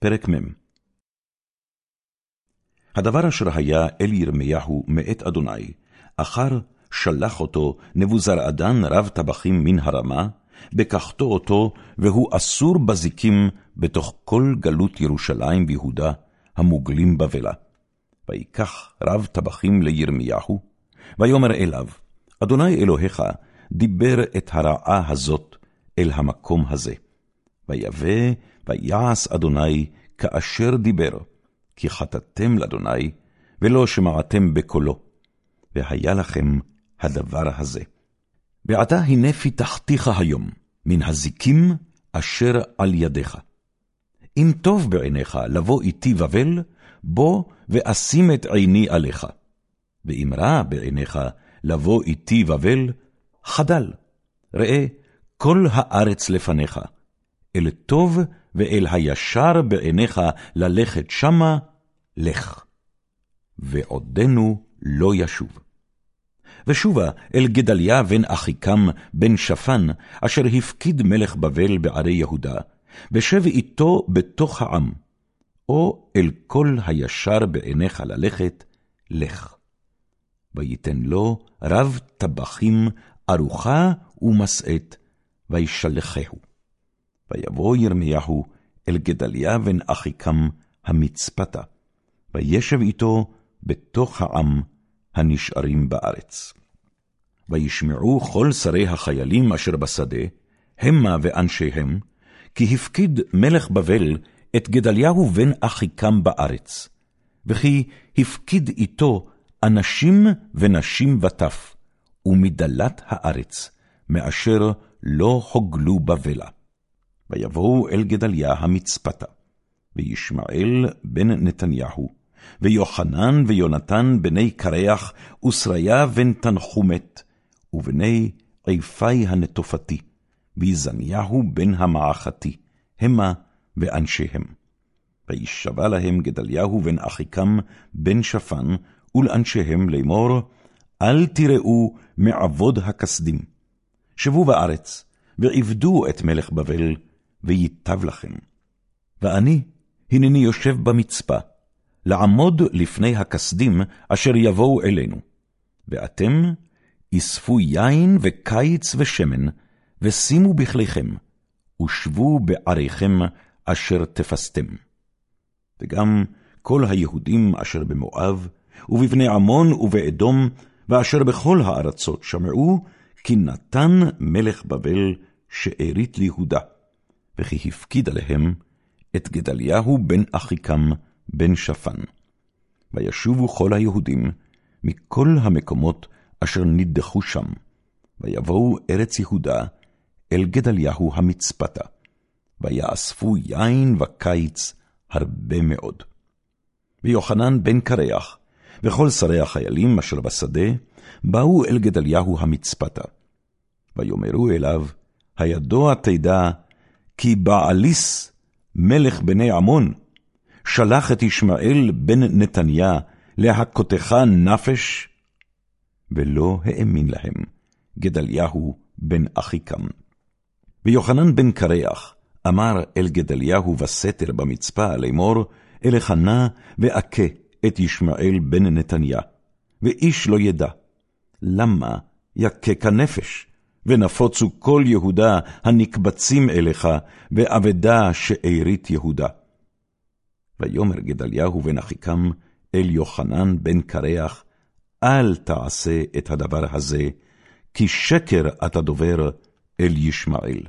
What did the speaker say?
פרק מ. הדבר אשר היה אל ירמיהו מאת אדוני, אחר שלח אותו נבוזרעדן רב טבחים מן הרמה, בקחתו אותו, והוא אסור בזיקים בתוך כל גלות ירושלים ויהודה, המוגלים בבלה. ויקח רב טבחים לירמיהו, ויאמר אליו, אדוני אלוהיך דיבר את הרעה הזאת אל המקום הזה. ויבא ויעש אדוני כאשר דיבר, כי חטאתם לאדוני, ולא שמעתם בקולו, והיה לכם הדבר הזה. ועתה הנה פיתחתיך היום, מן הזיקים אשר על ידיך. אם טוב בעיניך לבוא איתי בבל, בוא ואשים את עיני עליך. ואם רע בעיניך לבוא איתי בבל, חדל. ראה, כל הארץ לפניך. אל טוב ואל הישר בעיניך ללכת שמה, לך. ועודנו לא ישוב. ושובה אל גדליה בן אחיקם בן שפן, אשר הפקיד מלך בבל בערי יהודה, ושב איתו בתוך העם, או אל כל הישר בעיניך ללכת, לך. ויתן לו רב טבחים ארוחה ומשאת, וישלחהו. ויבוא ירמיהו אל גדליה בן אחיקם המצפתה, וישב איתו בתוך העם הנשארים בארץ. וישמעו כל שרי החיילים אשר בשדה, המה ואנשיהם, כי הפקיד מלך בבל את גדליהו בן אחיקם בארץ, וכי הפקיד איתו אנשים ונשים וטף, ומדלת הארץ, מאשר לא הוגלו בבלה. ויבואו אל גדליה המצפתה, וישמעאל בן נתניהו, ויוחנן ויונתן בני קרח, ושריה בן תנחומת, ובני עיפי הנטופתי, ויזניהו בן המעכתי, המה ואנשיהם. וישבע להם גדליהו בן אחיקם בן שפן, ולאנשיהם לאמור, אל תראו מעבוד הכסדים. שבו בארץ, ועבדו את מלך בבל, וייטב לכם. ואני, הנני יושב במצפה, לעמוד לפני הכסדים אשר יבואו אלינו. ואתם, אספו יין וקיץ ושמן, ושימו בכליכם, ושבו בעריכם אשר תפסתם. וגם כל היהודים אשר במואב, ובבני עמון ובאדום, ואשר בכל הארצות שמעו, כי נתן מלך בבל שארית ליהודה, וכי הפקיד עליהם את גדליהו בן אחיקם בן שפן. וישובו כל היהודים מכל המקומות אשר נדחו שם, ויבואו ארץ יהודה אל גדליהו המצפתה, ויאספו יין וקיץ הרבה מאוד. ויוחנן בן קרח, וכל שרי החיילים אשר בשדה, באו אל גדליהו המצפתה. ויאמרו אליו, הידוע תדע, כי בעליס מלך בני עמון, שלח את ישמעאל בן נתניה להכותך נפש, ולא האמין להם גדליהו בן אחיקם. ויוחנן בן קרח אמר אל גדליהו בסתר במצפה לאמור, אלך נא ואכה את ישמעאל בן נתניה, ואיש לא ידע. למה יכך הנפש, ונפוצו כל יהודה הנקבצים אליך, ואבדה שארית יהודה. ויאמר גדליהו בן אחיקם אל יוחנן בן קרח, אל תעשה את הדבר הזה, כי שקר אתה דובר אל ישמעאל.